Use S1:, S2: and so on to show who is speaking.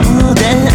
S1: ので